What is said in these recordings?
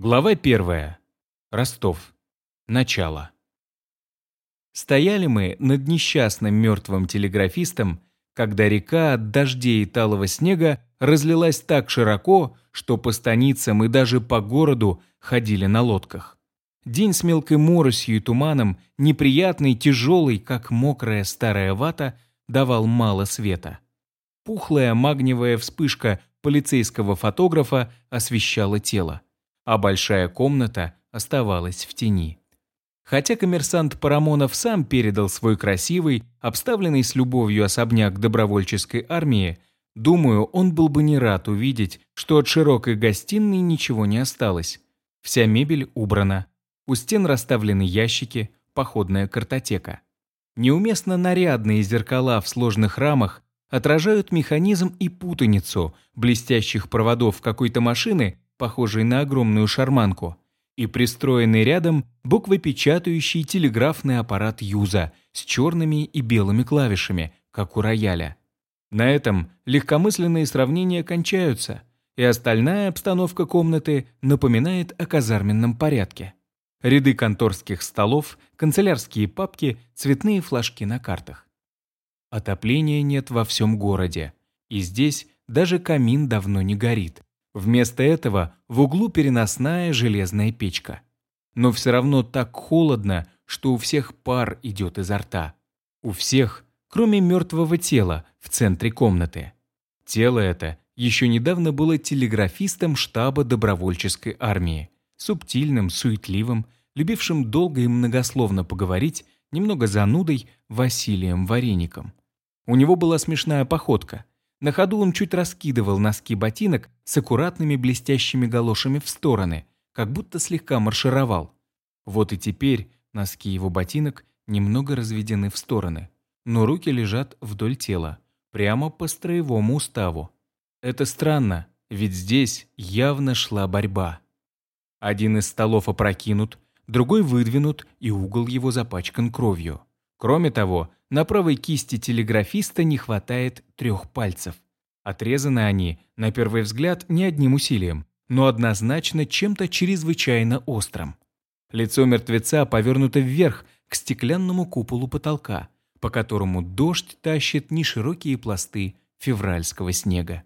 Глава первая. Ростов. Начало. Стояли мы над несчастным мертвым телеграфистом, когда река от дождей и талого снега разлилась так широко, что по станицам и даже по городу ходили на лодках. День с мелкой моросью и туманом, неприятный, тяжелый, как мокрая старая вата, давал мало света. Пухлая магниевая вспышка полицейского фотографа освещала тело а большая комната оставалась в тени. Хотя коммерсант Парамонов сам передал свой красивый, обставленный с любовью особняк добровольческой армии, думаю, он был бы не рад увидеть, что от широкой гостиной ничего не осталось. Вся мебель убрана. У стен расставлены ящики, походная картотека. Неуместно нарядные зеркала в сложных рамах отражают механизм и путаницу блестящих проводов какой-то машины похожий на огромную шарманку, и пристроенный рядом буквопечатающий телеграфный аппарат Юза с черными и белыми клавишами, как у рояля. На этом легкомысленные сравнения кончаются, и остальная обстановка комнаты напоминает о казарменном порядке. Ряды конторских столов, канцелярские папки, цветные флажки на картах. Отопления нет во всем городе, и здесь даже камин давно не горит. Вместо этого в углу переносная железная печка. Но все равно так холодно, что у всех пар идет изо рта. У всех, кроме мертвого тела в центре комнаты. Тело это еще недавно было телеграфистом штаба добровольческой армии, субтильным, суетливым, любившим долго и многословно поговорить, немного занудой Василием Вареником. У него была смешная походка – на ходу он чуть раскидывал носки ботинок с аккуратными блестящими галошами в стороны, как будто слегка маршировал. Вот и теперь носки его ботинок немного разведены в стороны, но руки лежат вдоль тела, прямо по строевому уставу. Это странно, ведь здесь явно шла борьба. Один из столов опрокинут, другой выдвинут, и угол его запачкан кровью. Кроме того, на правой кисти телеграфиста не хватает трех пальцев. Отрезаны они, на первый взгляд, не одним усилием, но однозначно чем-то чрезвычайно острым. Лицо мертвеца повернуто вверх, к стеклянному куполу потолка, по которому дождь тащит неширокие пласты февральского снега.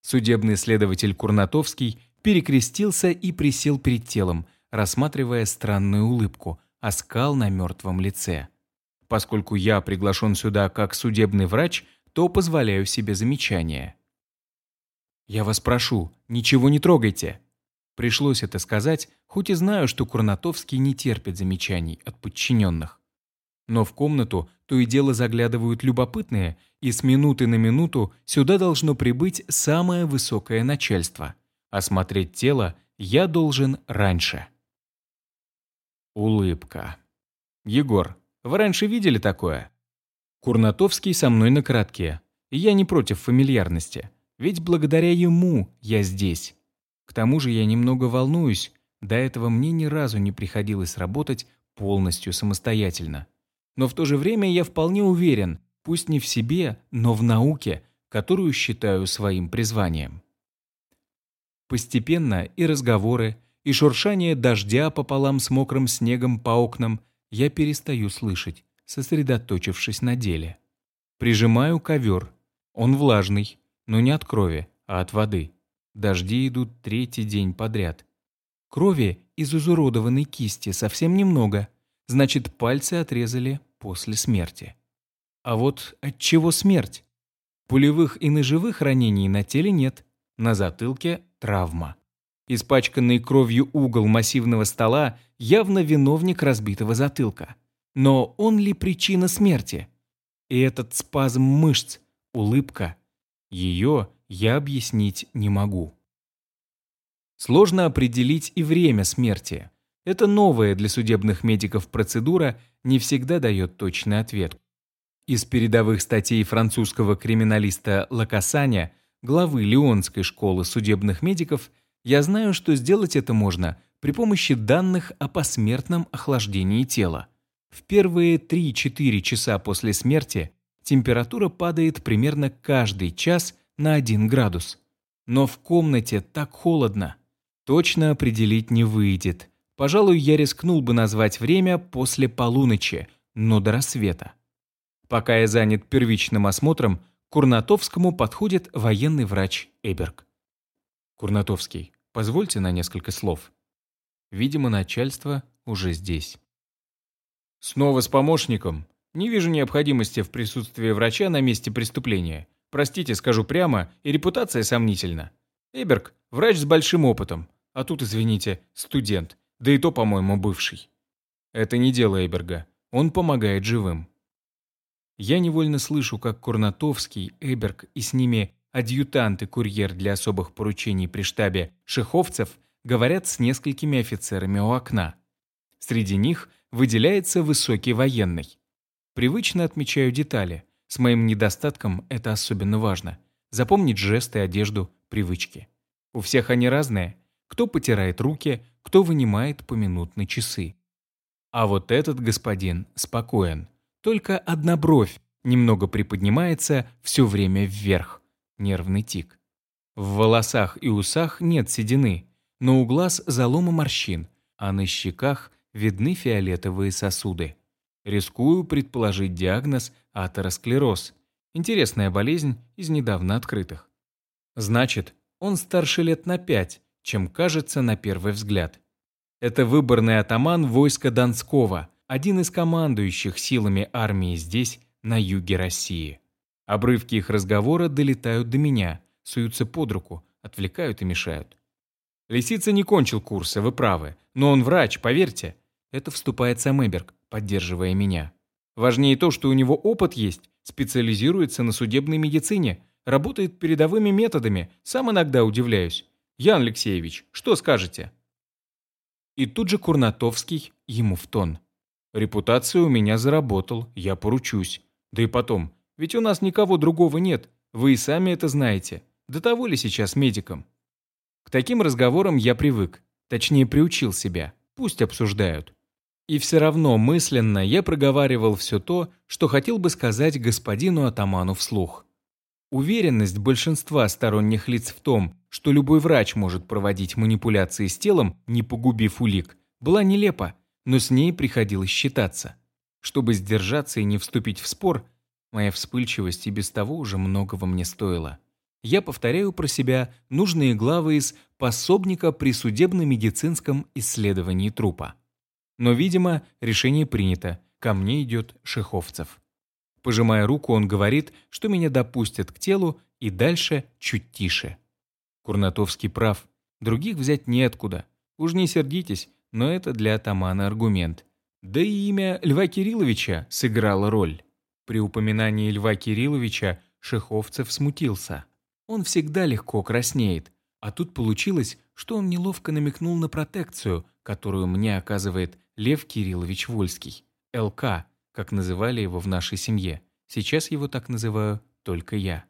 Судебный следователь Курнатовский перекрестился и присел перед телом, рассматривая странную улыбку, оскал на мертвом лице. Поскольку я приглашен сюда как судебный врач, то позволяю себе замечания. «Я вас прошу, ничего не трогайте!» Пришлось это сказать, хоть и знаю, что Курнатовский не терпит замечаний от подчиненных. Но в комнату то и дело заглядывают любопытные, и с минуты на минуту сюда должно прибыть самое высокое начальство. Осмотреть тело я должен раньше. Улыбка. Егор, вы раньше видели такое? Курнатовский со мной на коротке. И я не против фамильярности. Ведь благодаря ему я здесь. К тому же я немного волнуюсь. До этого мне ни разу не приходилось работать полностью самостоятельно. Но в то же время я вполне уверен, пусть не в себе, но в науке, которую считаю своим призванием. Постепенно и разговоры, и шуршание дождя пополам с мокрым снегом по окнам я перестаю слышать, сосредоточившись на деле. Прижимаю ковер. Он влажный, но не от крови, а от воды. Дожди идут третий день подряд. Крови из изуродованной кисти совсем немного, значит, пальцы отрезали после смерти. А вот от чего смерть? Пулевых и ножевых ранений на теле нет, на затылке травма. Испачканный кровью угол массивного стола явно виновник разбитого затылка. Но он ли причина смерти? И этот спазм мышц, улыбка, ее я объяснить не могу. Сложно определить и время смерти. Это новая для судебных медиков процедура не всегда дает точный ответ. Из передовых статей французского криминалиста Лакасаня, главы Лионской школы судебных медиков, я знаю, что сделать это можно при помощи данных о посмертном охлаждении тела. В первые 3-4 часа после смерти температура падает примерно каждый час на 1 градус. Но в комнате так холодно. Точно определить не выйдет. Пожалуй, я рискнул бы назвать время после полуночи, но до рассвета. Пока я занят первичным осмотром, к Курнатовскому подходит военный врач Эберг. Курнатовский, позвольте на несколько слов. Видимо, начальство уже здесь. Снова с помощником. Не вижу необходимости в присутствии врача на месте преступления. Простите, скажу прямо, и репутация сомнительна. Эберг – врач с большим опытом, а тут, извините, студент, да и то, по-моему, бывший. Это не дело Эберга, он помогает живым. Я невольно слышу, как Курнатовский, Эберг и с ними адъютант и курьер для особых поручений при штабе Шеховцев говорят с несколькими офицерами у окна. Среди них выделяется высокий военный. Привычно отмечаю детали. С моим недостатком это особенно важно. Запомнить жесты, одежду, привычки. У всех они разные. Кто потирает руки, кто вынимает поминутные часы. А вот этот господин спокоен. Только одна бровь немного приподнимается все время вверх. Нервный тик. В волосах и усах нет седины, но у глаз залома морщин, а на щеках видны фиолетовые сосуды. Рискую предположить диагноз атеросклероз. Интересная болезнь из недавно открытых. Значит, он старше лет на пять, чем кажется на первый взгляд. Это выборный атаман войска Донского, один из командующих силами армии здесь, на юге России. Обрывки их разговора долетают до меня, суются под руку, отвлекают и мешают. Лисица не кончил курса, вы правы, но он врач, поверьте. Это вступает сам Эберг, поддерживая меня. Важнее то, что у него опыт есть, специализируется на судебной медицине, работает передовыми методами, сам иногда удивляюсь. Ян Алексеевич, что скажете? И тут же Курнатовский ему в тон. Репутацию у меня заработал, я поручусь. Да и потом, ведь у нас никого другого нет, вы и сами это знаете. До того ли сейчас медикам? К таким разговорам я привык, точнее приучил себя, пусть обсуждают. И все равно мысленно я проговаривал все то, что хотел бы сказать господину атаману вслух. Уверенность большинства сторонних лиц в том, что любой врач может проводить манипуляции с телом, не погубив улик, была нелепа, но с ней приходилось считаться. Чтобы сдержаться и не вступить в спор, моя вспыльчивость и без того уже многого мне стоила. Я повторяю про себя нужные главы из пособника при судебно-медицинском исследовании трупа. Но, видимо, решение принято. Ко мне идет Шеховцев. Пожимая руку, он говорит, что меня допустят к телу и дальше чуть тише. Курнатовский прав. Других взять неоткуда. Уж не сердитесь, но это для атамана аргумент. Да и имя Льва Кирилловича сыграло роль. При упоминании Льва Кирилловича Шеховцев смутился. Он всегда легко краснеет. А тут получилось, что он неловко намекнул на протекцию, которую мне оказывает Лев Кириллович Вольский. ЛК, как называли его в нашей семье. Сейчас его так называю только я.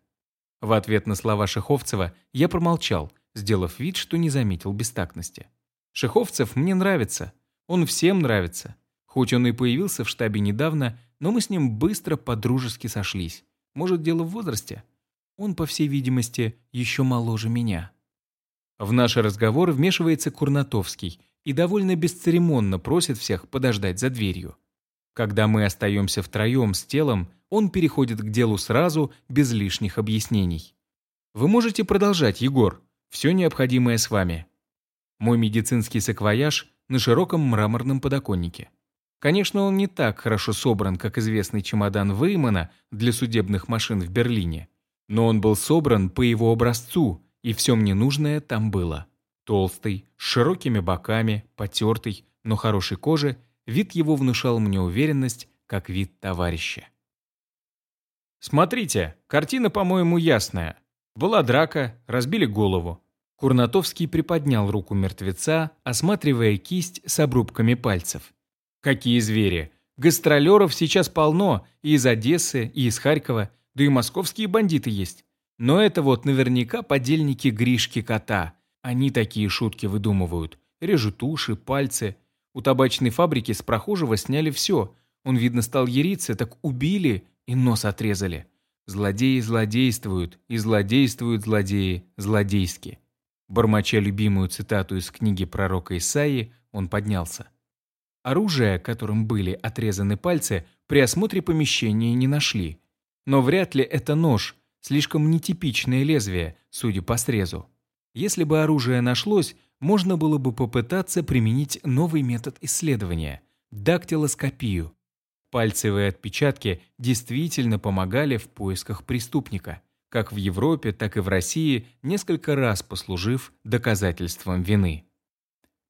В ответ на слова Шеховцева я промолчал, сделав вид, что не заметил бестактности. Шеховцев мне нравится. Он всем нравится. Хоть он и появился в штабе недавно, но мы с ним быстро по-дружески сошлись. Может, дело в возрасте? Он, по всей видимости, еще моложе меня. В наш разговор вмешивается Курнатовский и довольно бесцеремонно просит всех подождать за дверью. Когда мы остаемся втроем с телом, он переходит к делу сразу, без лишних объяснений. «Вы можете продолжать, Егор. Все необходимое с вами». Мой медицинский саквояж на широком мраморном подоконнике. Конечно, он не так хорошо собран, как известный чемодан Веймана для судебных машин в Берлине. Но он был собран по его образцу, и все мне нужное там было. Толстый, с широкими боками, потертый, но хорошей кожи Вид его внушал мне уверенность, как вид товарища. «Смотрите, картина, по-моему, ясная. Была драка, разбили голову». Курнатовский приподнял руку мертвеца, осматривая кисть с обрубками пальцев. «Какие звери! Гастролеров сейчас полно и из Одессы, и из Харькова, да и московские бандиты есть. Но это вот наверняка подельники Гришки Кота. Они такие шутки выдумывают. Режут уши, пальцы. У табачной фабрики с прохожего сняли все. Он, видно, стал яриться, так убили и нос отрезали. Злодеи злодействуют, и злодействуют злодеи злодейски. Бормоча любимую цитату из книги пророка Исаии, он поднялся. Оружие, которым были отрезаны пальцы, при осмотре помещения не нашли. Но вряд ли это нож, слишком нетипичное лезвие, судя по срезу. Если бы оружие нашлось, можно было бы попытаться применить новый метод исследования – дактилоскопию. Пальцевые отпечатки действительно помогали в поисках преступника, как в Европе, так и в России, несколько раз послужив доказательством вины.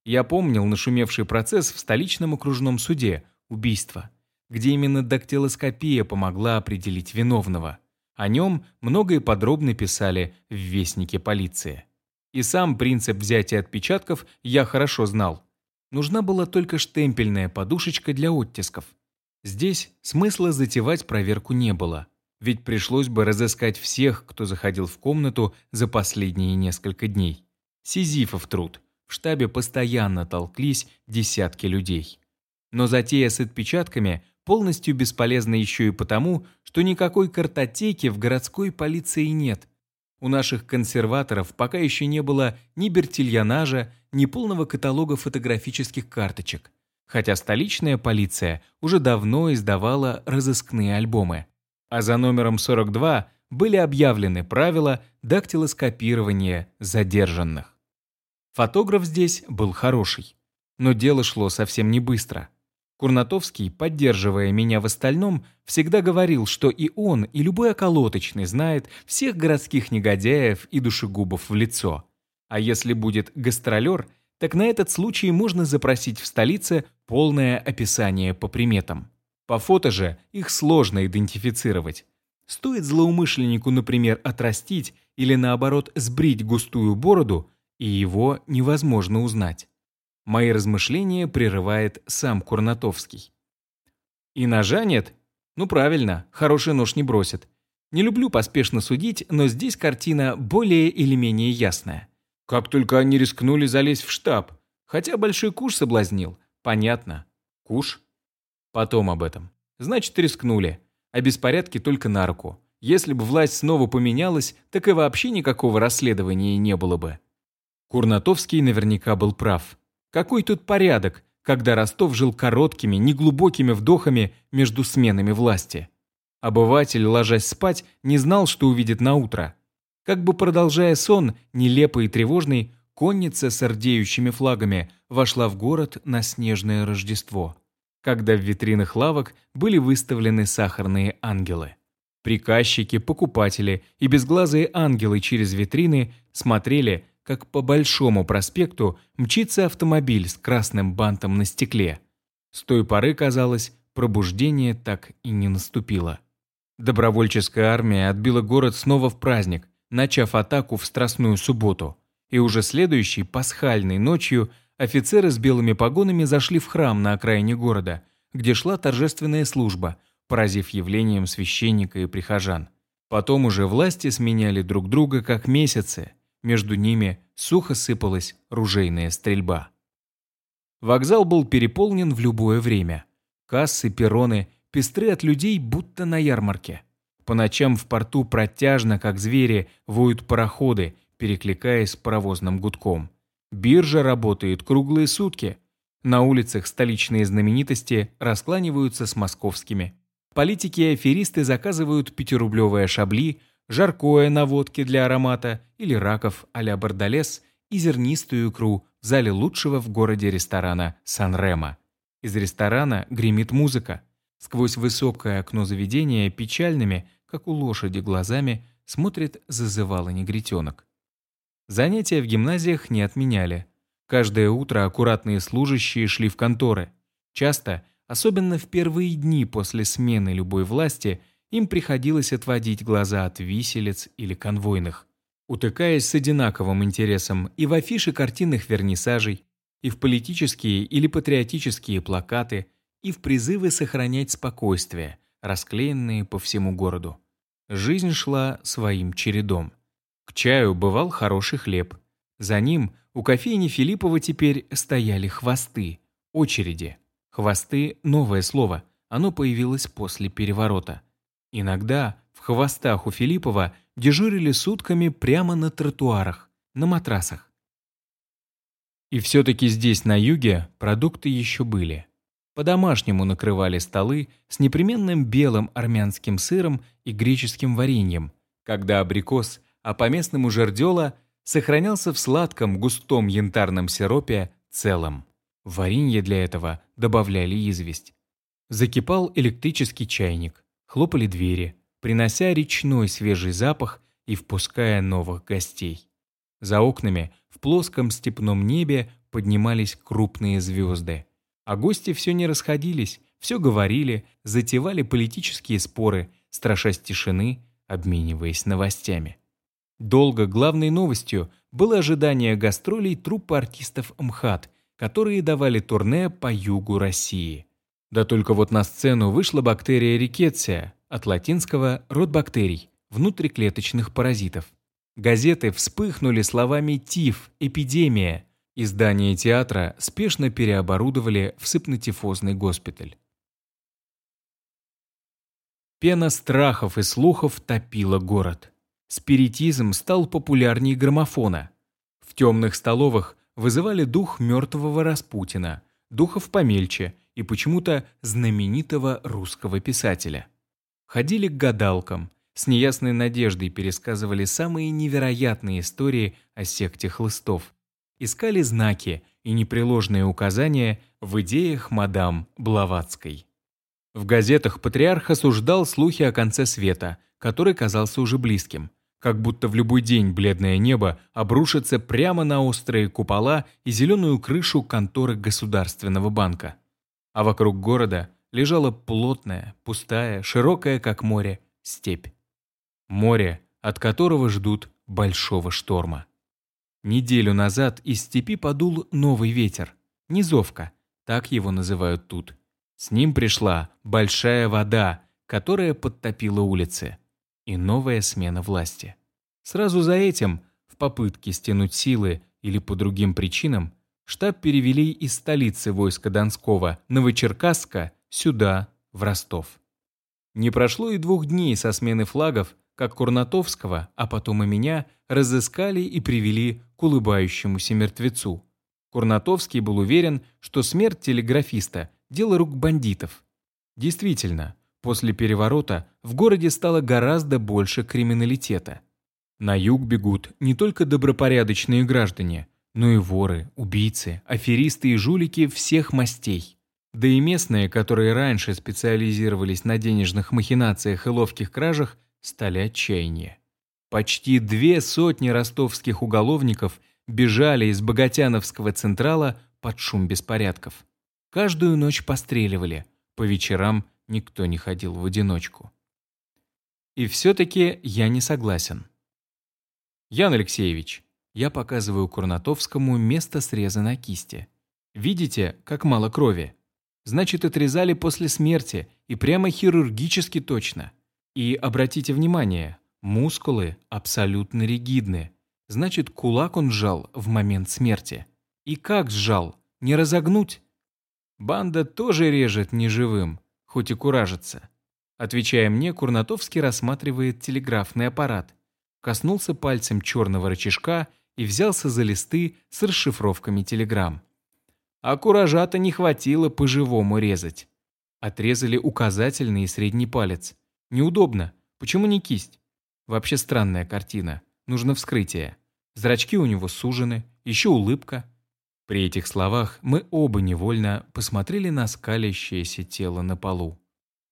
Я помнил нашумевший процесс в столичном окружном суде «Убийство», где именно дактилоскопия помогла определить виновного. О нем много и подробно писали в Вестнике полиции. И сам принцип взятия отпечатков я хорошо знал. Нужна была только штемпельная подушечка для оттисков. Здесь смысла затевать проверку не было, ведь пришлось бы разыскать всех, кто заходил в комнату за последние несколько дней. Сизифов труд. В штабе постоянно толклись десятки людей. Но затея с отпечатками полностью бесполезна еще и потому, что никакой картотеки в городской полиции нет, у наших консерваторов пока еще не было ни бертильонажа, ни полного каталога фотографических карточек, хотя столичная полиция уже давно издавала разыскные альбомы. А за номером 42 были объявлены правила дактилоскопирования задержанных. Фотограф здесь был хороший, но дело шло совсем не быстро – Курнатовский, поддерживая меня в остальном, всегда говорил, что и он, и любой околоточный знает всех городских негодяев и душегубов в лицо. А если будет гастролер, так на этот случай можно запросить в столице полное описание по приметам. По фото же их сложно идентифицировать. Стоит злоумышленнику, например, отрастить или наоборот сбрить густую бороду, и его невозможно узнать. Мои размышления прерывает сам Курнатовский. И ножа нет? Ну правильно, хороший нож не бросит. Не люблю поспешно судить, но здесь картина более или менее ясная. Как только они рискнули залезть в штаб. Хотя большой куш соблазнил. Понятно. Куш? Потом об этом. Значит, рискнули. А беспорядки только на руку. Если бы власть снова поменялась, так и вообще никакого расследования не было бы. Курнатовский наверняка был прав. Какой тут порядок, когда Ростов жил короткими, неглубокими вдохами между сменами власти? Обыватель, ложась спать, не знал, что увидит на утро. Как бы продолжая сон, нелепый и тревожный, конница с ордеющими флагами вошла в город на снежное Рождество, когда в витринах лавок были выставлены сахарные ангелы. Приказчики, покупатели и безглазые ангелы через витрины смотрели, как по Большому проспекту мчится автомобиль с красным бантом на стекле. С той поры, казалось, пробуждение так и не наступило. Добровольческая армия отбила город снова в праздник, начав атаку в Страстную субботу. И уже следующей, пасхальной ночью, офицеры с белыми погонами зашли в храм на окраине города, где шла торжественная служба, поразив явлением священника и прихожан. Потом уже власти сменяли друг друга как месяцы – между ними сухо сыпалась ружейная стрельба. Вокзал был переполнен в любое время. Кассы, перроны пестры от людей, будто на ярмарке. По ночам в порту протяжно, как звери, воют пароходы, перекликаясь паровозным гудком. Биржа работает круглые сутки. На улицах столичные знаменитости раскланиваются с московскими. Политики и аферисты заказывают пятирублевые шабли, жаркое на водке для аромата или раков а-ля бордалес и зернистую икру в зале лучшего в городе ресторана «Сан-Ремо». Из ресторана гремит музыка. Сквозь высокое окно заведения печальными, как у лошади, глазами смотрит зазывало негритенок. Занятия в гимназиях не отменяли. Каждое утро аккуратные служащие шли в конторы. Часто, особенно в первые дни после смены любой власти, им приходилось отводить глаза от виселиц или конвойных, утыкаясь с одинаковым интересом и в афиши картинных вернисажей, и в политические или патриотические плакаты, и в призывы сохранять спокойствие, расклеенные по всему городу. Жизнь шла своим чередом. К чаю бывал хороший хлеб. За ним у кофейни Филиппова теперь стояли хвосты, очереди. Хвосты – новое слово, оно появилось после переворота – Иногда в хвостах у Филиппова дежурили сутками прямо на тротуарах, на матрасах. И все-таки здесь, на юге, продукты еще были. По-домашнему накрывали столы с непременным белым армянским сыром и греческим вареньем, когда абрикос, а по-местному жердела, сохранялся в сладком густом янтарном сиропе целом. Варенье для этого добавляли известь. Закипал электрический чайник, хлопали двери, принося речной свежий запах и впуская новых гостей. За окнами в плоском степном небе поднимались крупные звезды. А гости все не расходились, все говорили, затевали политические споры, страшась тишины, обмениваясь новостями. Долго главной новостью было ожидание гастролей труппы артистов МХАТ, которые давали турне по югу России. Да только вот на сцену вышла бактерия рикетсия, от латинского «род бактерий», внутриклеточных паразитов. Газеты вспыхнули словами «тиф», «эпидемия». Издание театра спешно переоборудовали в сыпнотифозный госпиталь. Пена страхов и слухов топила город. Спиритизм стал популярнее граммофона. В темных столовых вызывали дух мертвого Распутина, духов помельче и почему-то знаменитого русского писателя. Ходили к гадалкам, с неясной надеждой пересказывали самые невероятные истории о секте хлыстов. Искали знаки и непреложные указания в идеях мадам Блаватской. В газетах патриарх осуждал слухи о конце света, который казался уже близким, как будто в любой день бледное небо обрушится прямо на острые купола и зеленую крышу конторы Государственного банка. А вокруг города лежала плотная, пустая, широкая, как море, степь. Море, от которого ждут большого шторма. Неделю назад из степи подул новый ветер. Низовка, так его называют тут. С ним пришла большая вода, которая подтопила улицы. И новая смена власти. Сразу за этим, в попытке стянуть силы или по другим причинам, штаб перевели из столицы войска Донского, Новочеркасска, сюда, в Ростов. Не прошло и двух дней со смены флагов, как Курнатовского, а потом и меня, разыскали и привели к улыбающемуся мертвецу. Курнатовский был уверен, что смерть телеграфиста – дело рук бандитов. Действительно, после переворота в городе стало гораздо больше криминалитета. На юг бегут не только добропорядочные граждане, но и воры, убийцы, аферисты и жулики всех мастей. Да и местные, которые раньше специализировались на денежных махинациях и ловких кражах – стали отчаяние. Почти две сотни ростовских уголовников бежали из Богатяновского Централа под шум беспорядков. Каждую ночь постреливали, по вечерам никто не ходил в одиночку. И все-таки я не согласен. Ян Алексеевич, я показываю Курнатовскому место среза на кисти. Видите, как мало крови? Значит, отрезали после смерти и прямо хирургически точно. И обратите внимание, мускулы абсолютно ригидны. Значит, кулак он сжал в момент смерти. И как сжал? Не разогнуть? Банда тоже режет неживым, хоть и куражится. Отвечая мне, Курнатовский рассматривает телеграфный аппарат. Коснулся пальцем черного рычажка и взялся за листы с расшифровками телеграмм. А куража-то не хватило по-живому резать. Отрезали указательный и средний палец. Неудобно. Почему не кисть? Вообще странная картина. Нужно вскрытие. Зрачки у него сужены, еще улыбка. При этих словах мы оба невольно посмотрели на скалящееся тело на полу.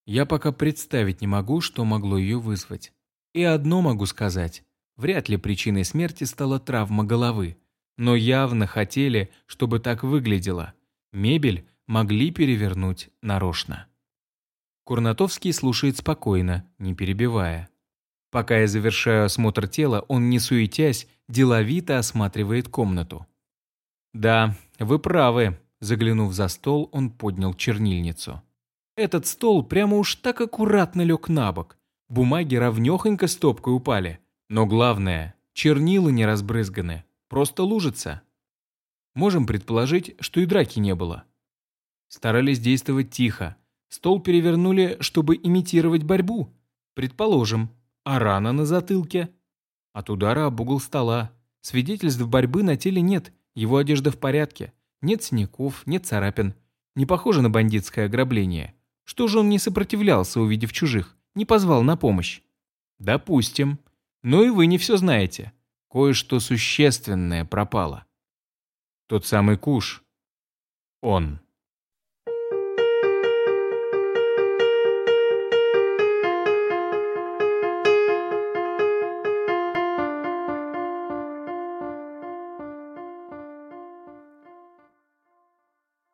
Я пока представить не могу, что могло ее вызвать. И одно могу сказать. Вряд ли причиной смерти стала травма головы. Но явно хотели, чтобы так выглядело. Мебель могли перевернуть нарочно. Курнатовский слушает спокойно, не перебивая. Пока я завершаю осмотр тела, он, не суетясь, деловито осматривает комнату. «Да, вы правы», — заглянув за стол, он поднял чернильницу. «Этот стол прямо уж так аккуратно лег на бок. Бумаги ровнёхонько стопкой упали. Но главное, чернила не разбрызганы, просто лужица. Можем предположить, что и драки не было. Старались действовать тихо, Стол перевернули, чтобы имитировать борьбу. Предположим. А рана на затылке? От удара об угол стола. Свидетельств борьбы на теле нет. Его одежда в порядке. Нет синяков, нет царапин. Не похоже на бандитское ограбление. Что же он не сопротивлялся, увидев чужих? Не позвал на помощь? Допустим. Но и вы не все знаете. Кое-что существенное пропало. Тот самый куш. Он.